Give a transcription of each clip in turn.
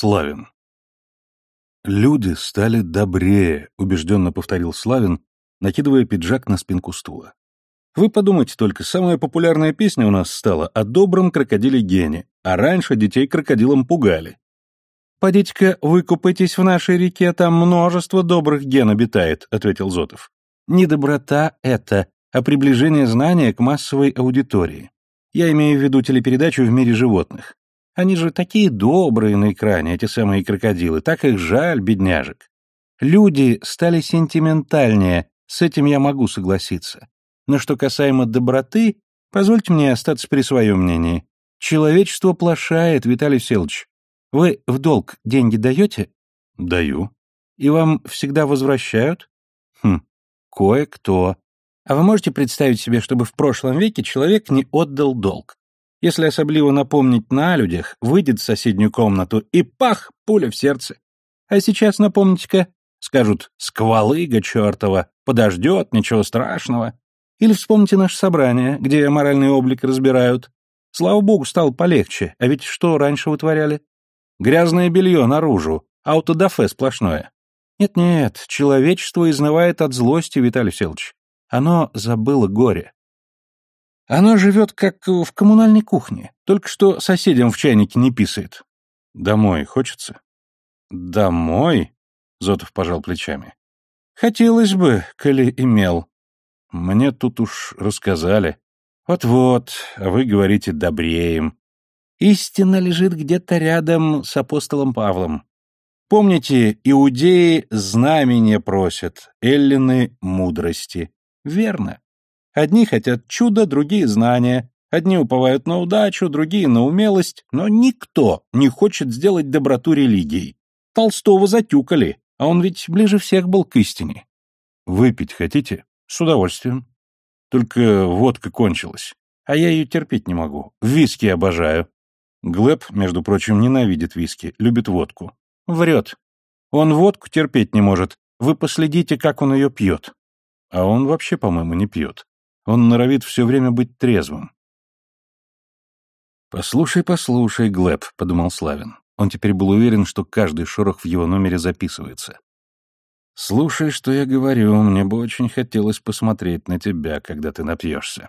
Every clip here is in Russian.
Славин. «Люди стали добрее», — убежденно повторил Славин, накидывая пиджак на спинку стула. «Вы подумайте только, самая популярная песня у нас стала о добром крокодиле Гене, а раньше детей крокодилом пугали. «Подите-ка, выкупайтесь в нашей реке, там множество добрых ген обитает», — ответил Зотов. «Не доброта это, а приближение знания к массовой аудитории. Я имею в виду телепередачу «В мире животных». Они же такие добрые на экране, эти самые крокодилы, так их жаль, бедняжек. Люди стали сентиментальнее, с этим я могу согласиться. Но что касаемо доброты, позвольте мне остаться при своем мнении. Человечество плашает, Виталий Селович. Вы в долг деньги даете? Даю. И вам всегда возвращают? Хм, кое-кто. А вы можете представить себе, чтобы в прошлом веке человек не отдал долг? Если особливо напомнить на людях, выйдет в соседнюю комнату и пах, пуля в сердце. А сейчас напомните-ка, скажут, сквалыга чертова, подождет, ничего страшного. Или вспомните наше собрание, где моральный облик разбирают. Слава богу, стало полегче, а ведь что раньше вытворяли? Грязное белье наружу, аутодафе сплошное. Нет-нет, человечество изнывает от злости, Виталий Селович. Оно забыло горе. Оно живет как в коммунальной кухне, только что соседям в чайнике не писает. Домой хочется? Домой? Зотов пожал плечами. Хотелось бы, коли имел. Мне тут уж рассказали. Вот-вот, а вы говорите добреем. Истина лежит где-то рядом с апостолом Павлом. Помните, иудеи знамения просят, эллины — мудрости. Верно. Одни хотят чуда, другие — знания. Одни уповают на удачу, другие — на умелость. Но никто не хочет сделать доброту религией. Толстого затюкали, а он ведь ближе всех был к истине. Выпить хотите? С удовольствием. Только водка кончилась. А я ее терпеть не могу. Виски обожаю. Глэб, между прочим, ненавидит виски, любит водку. Врет. Он водку терпеть не может. Вы последите, как он ее пьет. А он вообще, по-моему, не пьет. Он норовит все время быть трезвым. «Послушай, послушай, Глэб», — подумал Славин. Он теперь был уверен, что каждый шорох в его номере записывается. «Слушай, что я говорю, мне бы очень хотелось посмотреть на тебя, когда ты напьешься».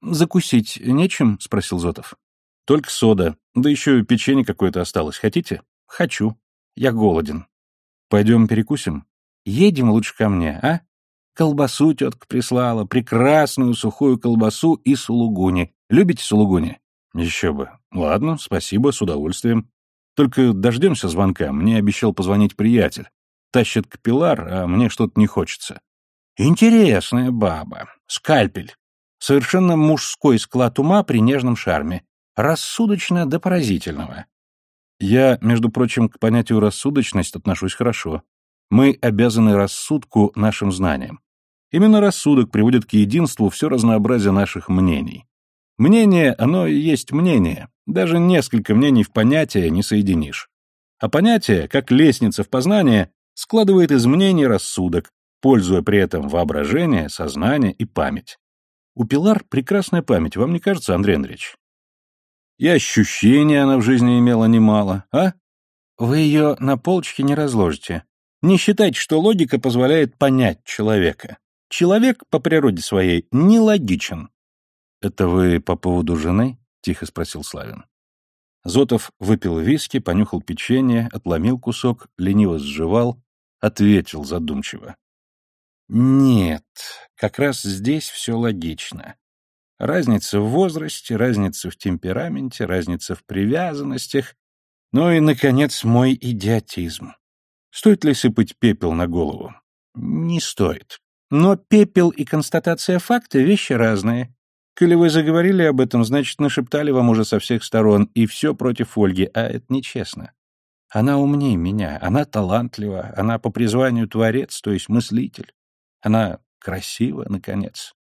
«Закусить нечем?» — спросил Зотов. Только сода, да еще печенье какое-то осталось. Хотите? Хочу. Я голоден. Пойдем перекусим? Едем лучше ко мне, а? Колбасу тетка прислала, прекрасную сухую колбасу и сулугуни. Любите сулугуни? Еще бы. Ладно, спасибо, с удовольствием. Только дождемся звонка, мне обещал позвонить приятель. Тащит капилляр, а мне что-то не хочется. Интересная баба. Скальпель. Совершенно мужской склад ума при нежном шарме рассудочно до поразительного. Я, между прочим, к понятию рассудочность отношусь хорошо. Мы обязаны рассудку нашим знаниям. Именно рассудок приводит к единству все разнообразие наших мнений. Мнение, оно и есть мнение. Даже несколько мнений в понятие не соединишь. А понятие, как лестница в познание, складывает из мнений рассудок, пользуя при этом воображение, сознание и память. У Пилар прекрасная память, вам не кажется, Андрей Андреевич? И ощущения она в жизни имела немало, а? Вы ее на полочке не разложите. Не считайте, что логика позволяет понять человека. Человек по природе своей нелогичен. «Это вы по поводу жены?» — тихо спросил Славин. Зотов выпил виски, понюхал печенье, отломил кусок, лениво сживал, ответил задумчиво. «Нет, как раз здесь все логично. Разница в возрасте, разница в темпераменте, разница в привязанностях. Ну и, наконец, мой идиотизм. Стоит ли сыпать пепел на голову? Не стоит. Но пепел и констатация факта — вещи разные. Коли вы заговорили об этом, значит, нашептали вам уже со всех сторон, и все против Ольги, а это нечестно. Она умнее меня, она талантлива, она по призванию творец, то есть мыслитель. Она красива, наконец.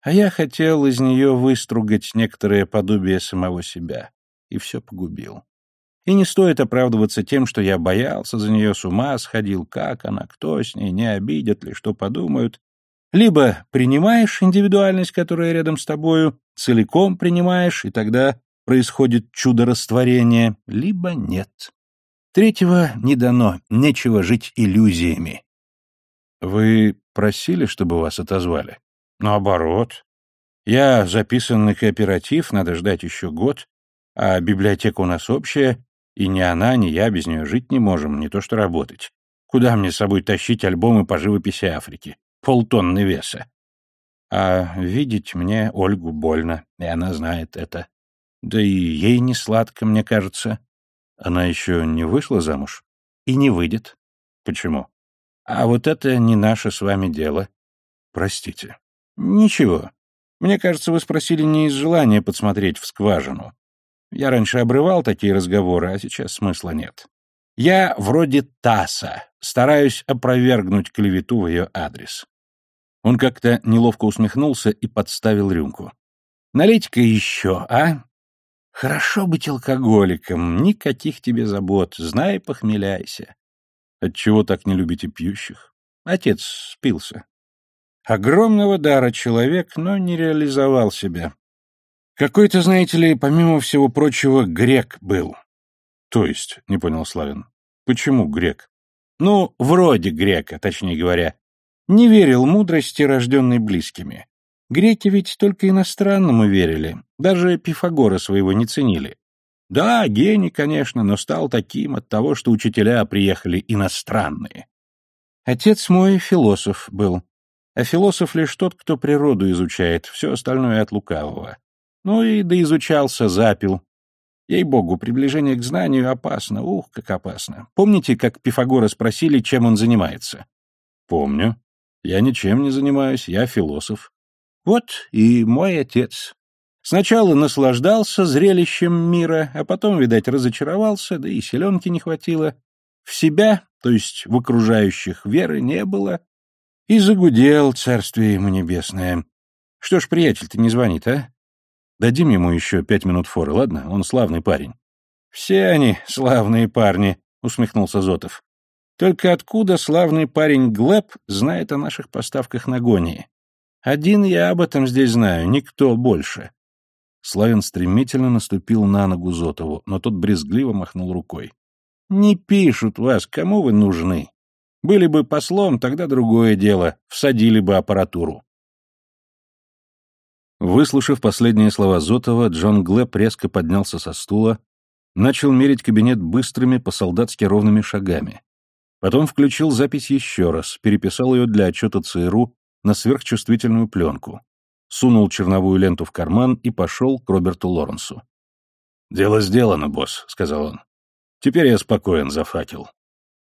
А я хотел из нее выстругать некоторое подобие самого себя. И все погубил. И не стоит оправдываться тем, что я боялся за нее, с ума сходил, как она, кто с ней, не обидят ли, что подумают. Либо принимаешь индивидуальность, которая рядом с тобою, целиком принимаешь, и тогда происходит чудо растворения, либо нет. Третьего не дано, нечего жить иллюзиями. Вы просили, чтобы вас отозвали? Наоборот. Я записан на кооператив, надо ждать еще год, а библиотека у нас общая, и ни она, ни я без нее жить не можем, не то что работать. Куда мне с собой тащить альбомы по живописи Африки? Полтонны веса. А видеть мне Ольгу больно, и она знает это. Да и ей не сладко, мне кажется. Она еще не вышла замуж? И не выйдет. Почему? А вот это не наше с вами дело. Простите. Ничего. Мне кажется, вы спросили не из желания подсмотреть в скважину. Я раньше обрывал такие разговоры, а сейчас смысла нет. Я вроде Таса, стараюсь опровергнуть клевету в ее адрес. Он как-то неловко усмехнулся и подставил рюмку. «Налейте-ка еще, а? Хорошо быть алкоголиком, никаких тебе забот, знай, похмеляйся». «Отчего так не любите пьющих?» Отец спился. Огромного дара человек, но не реализовал себя. Какой-то, знаете ли, помимо всего прочего, грек был. То есть, не понял Славин, почему грек? Ну, вроде грека, точнее говоря. Не верил мудрости, рожденной близкими. Греки ведь только иностранному верили, даже Пифагора своего не ценили. Да, гений, конечно, но стал таким от того, что учителя приехали иностранные. Отец мой философ был. А философ лишь тот, кто природу изучает, все остальное от лукавого. Ну и доизучался, запил. Ей-богу, приближение к знанию опасно, ух, как опасно. Помните, как Пифагора спросили, чем он занимается? Помню. Я ничем не занимаюсь, я философ. Вот и мой отец. Сначала наслаждался зрелищем мира, а потом, видать, разочаровался, да и селенки не хватило. В себя, то есть в окружающих, веры не было. И загудел царствие ему небесное. Что ж, приятель-то не звонит, а? Дадим ему еще пять минут форы, ладно? Он славный парень. Все они славные парни, усмехнулся Зотов. Только откуда славный парень Глеб знает о наших поставках на гонии? Один я об этом здесь знаю, никто больше. Славин стремительно наступил на ногу Зотову, но тот брезгливо махнул рукой. «Не пишут вас, кому вы нужны? Были бы послом, тогда другое дело, всадили бы аппаратуру». Выслушав последние слова Зотова, Джон Глэб резко поднялся со стула, начал мерить кабинет быстрыми, по-солдатски ровными шагами, Потом включил запись еще раз, переписал ее для отчета ЦРУ на сверхчувствительную пленку, сунул черновую ленту в карман и пошел к Роберту Лоренсу. «Дело сделано, босс», — сказал он. «Теперь я спокоен за факел».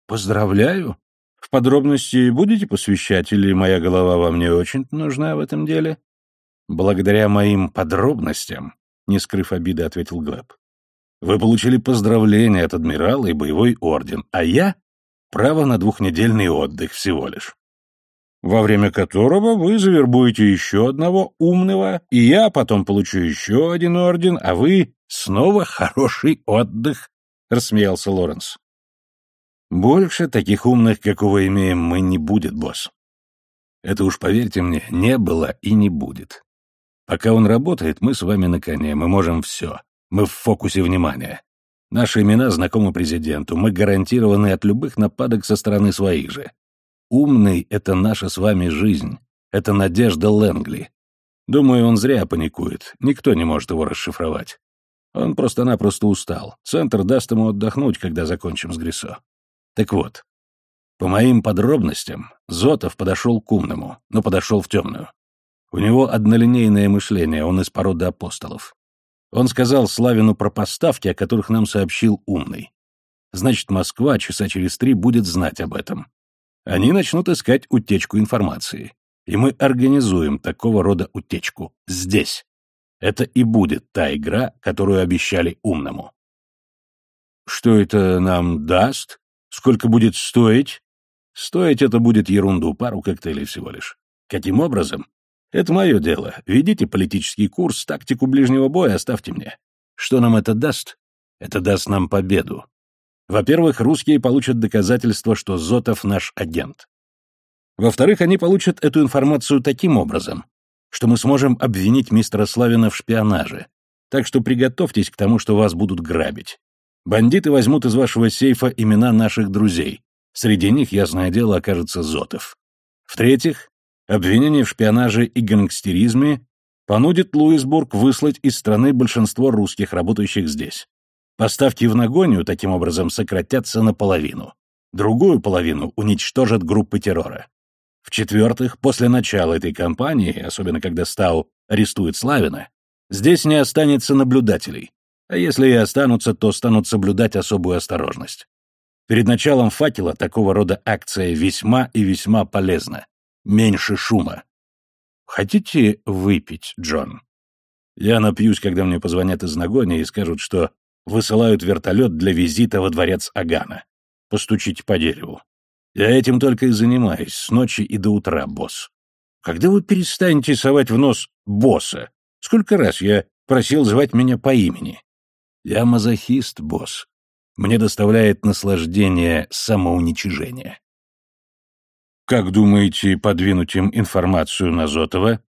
«Поздравляю. В подробности будете посвящать, или моя голова вам не очень нужна в этом деле?» «Благодаря моим подробностям», — не скрыв обиды, ответил Глеб. «Вы получили поздравление от адмирала и боевой орден, а я право на двухнедельный отдых всего лишь. Во время которого вы завербуете еще одного умного, и я потом получу еще один орден, а вы снова хороший отдых, — рассмеялся Лоренс. Больше таких умных, как вы имеем, мы не будет, босс. Это уж, поверьте мне, не было и не будет. Пока он работает, мы с вами на коне, мы можем все. Мы в фокусе внимания. Наши имена знакомы президенту, мы гарантированы от любых нападок со стороны своих же. Умный — это наша с вами жизнь, это надежда Лэнгли. Думаю, он зря паникует, никто не может его расшифровать. Он просто-напросто устал, центр даст ему отдохнуть, когда закончим с Грисо. Так вот, по моим подробностям, Зотов подошел к умному, но подошел в темную. У него однолинейное мышление, он из породы апостолов. Он сказал Славину про поставки, о которых нам сообщил умный. Значит, Москва часа через три будет знать об этом. Они начнут искать утечку информации. И мы организуем такого рода утечку. Здесь. Это и будет та игра, которую обещали умному. Что это нам даст? Сколько будет стоить? Стоить это будет ерунду, пару коктейлей всего лишь. Каким образом? Это мое дело. Ведите политический курс, тактику ближнего боя оставьте мне. Что нам это даст? Это даст нам победу. Во-первых, русские получат доказательство, что Зотов наш агент. Во-вторых, они получат эту информацию таким образом, что мы сможем обвинить мистера Славина в шпионаже. Так что приготовьтесь к тому, что вас будут грабить. Бандиты возьмут из вашего сейфа имена наших друзей. Среди них, ясное дело, окажется Зотов. В-третьих, обвинение в шпионаже и гангстеризме понудит Луисбург выслать из страны большинство русских, работающих здесь. Поставки в Нагонию таким образом сократятся наполовину. Другую половину уничтожат группы террора. В-четвертых, после начала этой кампании, особенно когда Стау арестует Славина, здесь не останется наблюдателей. А если и останутся, то станут соблюдать особую осторожность. Перед началом факела такого рода акция весьма и весьма полезна. Меньше шума. Хотите выпить, Джон? Я напьюсь, когда мне позвонят из Нагони и скажут, что высылают вертолет для визита во дворец Агана. Постучите по дереву. Я этим только и занимаюсь, с ночи и до утра, босс. Когда вы перестанете совать в нос босса? Сколько раз я просил звать меня по имени? Я мазохист, босс. Мне доставляет наслаждение самоуничижение. Как думаете, подвинуть им информацию на Зотова?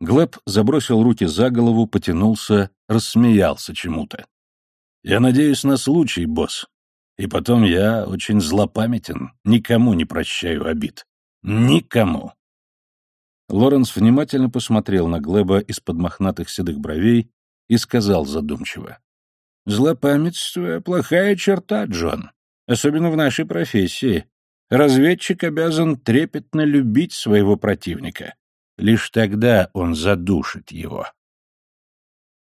Глеб забросил руки за голову, потянулся, рассмеялся чему-то. Я надеюсь на случай, босс. И потом я очень злопамятен, никому не прощаю обид. Никому. Лоренс внимательно посмотрел на Глеба из-под мохнатых седых бровей и сказал задумчиво. «Злопамятство — плохая черта, Джон, особенно в нашей профессии. Разведчик обязан трепетно любить своего противника. Лишь тогда он задушит его».